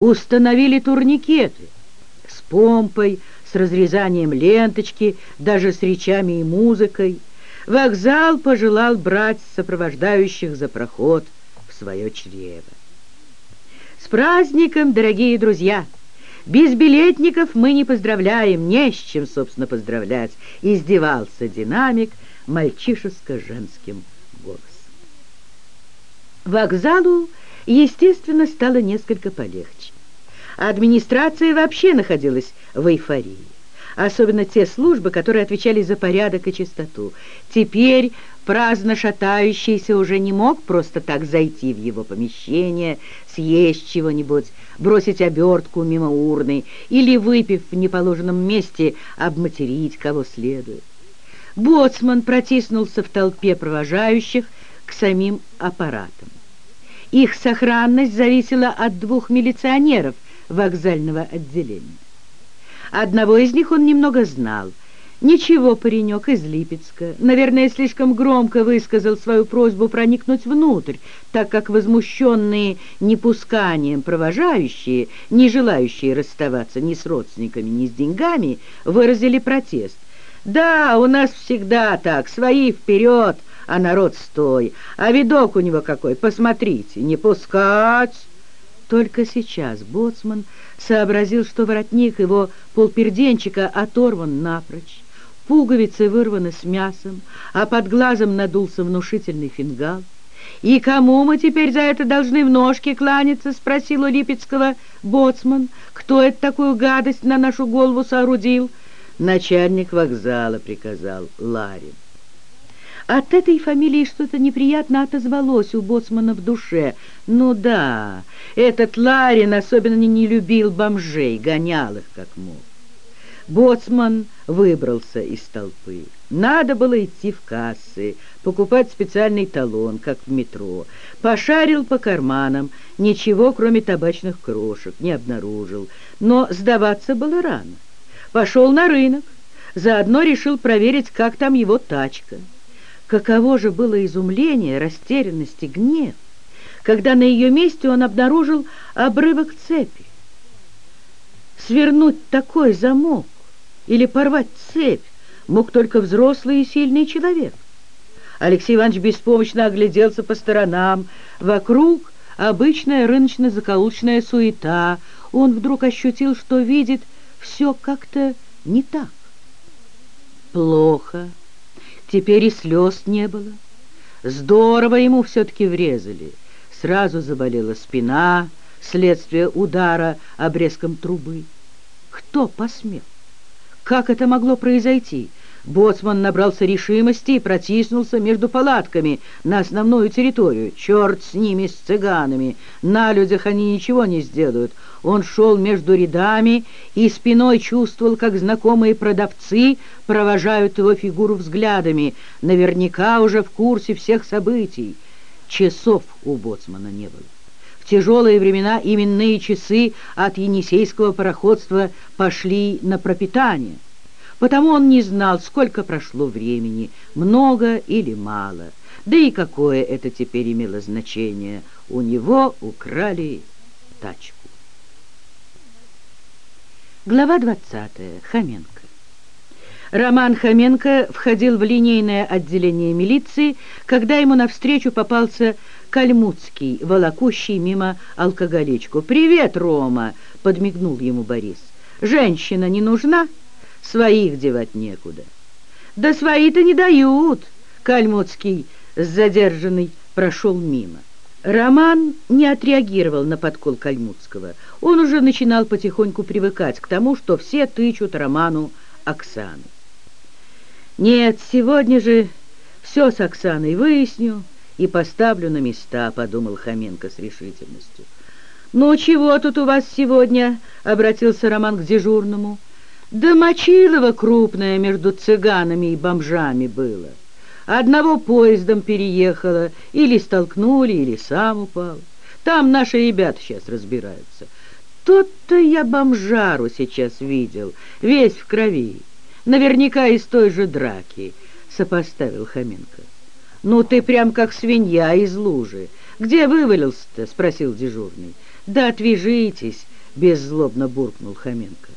установили турникеты с помпой, с разрезанием ленточки, даже с речами и музыкой. Вокзал пожелал брать сопровождающих за проход в свое чрево. С праздником, дорогие друзья! Без билетников мы не поздравляем, не с чем, собственно, поздравлять, издевался динамик мальчишеско-женским голосом. Вокзалу, естественно, стало несколько полегче. Администрация вообще находилась в эйфории особенно те службы, которые отвечали за порядок и чистоту. Теперь праздно шатающийся уже не мог просто так зайти в его помещение, съесть чего-нибудь, бросить обертку мимо урны или, выпив в неположенном месте, обматерить кого следует. Боцман протиснулся в толпе провожающих к самим аппаратам. Их сохранность зависела от двух милиционеров вокзального отделения. Одного из них он немного знал. Ничего, паренек из Липецка. Наверное, слишком громко высказал свою просьбу проникнуть внутрь, так как возмущенные непусканием провожающие, не желающие расставаться ни с родственниками, ни с деньгами, выразили протест. «Да, у нас всегда так, свои вперед, а народ стой. А видок у него какой, посмотрите, не пускать!» Только сейчас боцман сообразил, что воротник его полперденчика оторван напрочь, пуговицы вырваны с мясом, а под глазом надулся внушительный фингал. «И кому мы теперь за это должны в ножки кланяться?» — спросил у Липецкого боцман. «Кто это такую гадость на нашу голову соорудил?» Начальник вокзала приказал Ларин. От этой фамилии что-то неприятно отозвалось у боцмана в душе. Ну да, этот Ларин особенно не любил бомжей, гонял их как мог. Боцман выбрался из толпы. Надо было идти в кассы, покупать специальный талон, как в метро. Пошарил по карманам, ничего, кроме табачных крошек, не обнаружил. Но сдаваться было рано. Пошел на рынок, заодно решил проверить, как там его тачка. Каково же было изумление, растерянность и гнев, когда на ее месте он обнаружил обрывок цепи. Свернуть такой замок или порвать цепь мог только взрослый и сильный человек. Алексей Иванович беспомощно огляделся по сторонам. Вокруг обычная рыночно-закоулочная суета. Он вдруг ощутил, что видит все как-то не так. Плохо. Теперь и слез не было. Здорово ему все-таки врезали. Сразу заболела спина, следствие удара обрезком трубы. Кто посмел? Как это могло произойти? Боцман набрался решимости и протиснулся между палатками на основную территорию. Черт с ними, с цыганами! На людях они ничего не сделают. Он шел между рядами и спиной чувствовал, как знакомые продавцы провожают его фигуру взглядами, наверняка уже в курсе всех событий. Часов у Боцмана не было. В тяжелые времена именные часы от енисейского пароходства пошли на пропитание — Потому он не знал, сколько прошло времени, много или мало. Да и какое это теперь имело значение. У него украли тачку. Глава 20. Хоменко. Роман Хоменко входил в линейное отделение милиции, когда ему навстречу попался Кальмутский, волокущий мимо алкоголичку. «Привет, Рома!» — подмигнул ему Борис. «Женщина не нужна?» Своих девать некуда. Да свои-то не дают, Кальмутский с задержанной прошел мимо. Роман не отреагировал на подкол Кальмутского. Он уже начинал потихоньку привыкать к тому, что все тычут Роману Оксану. «Нет, сегодня же все с Оксаной выясню и поставлю на места», — подумал Хоменко с решительностью. «Ну, чего тут у вас сегодня?» — обратился Роман к дежурному. Да мочилово крупное между цыганами и бомжами было. Одного поездом переехало, или столкнули, или сам упал. Там наши ребята сейчас разбираются. Тот-то я бомжару сейчас видел, весь в крови. Наверняка из той же драки, сопоставил Хоменко. Ну ты прям как свинья из лужи. Где вывалился-то? спросил дежурный. Да отвяжитесь, беззлобно буркнул Хоменко.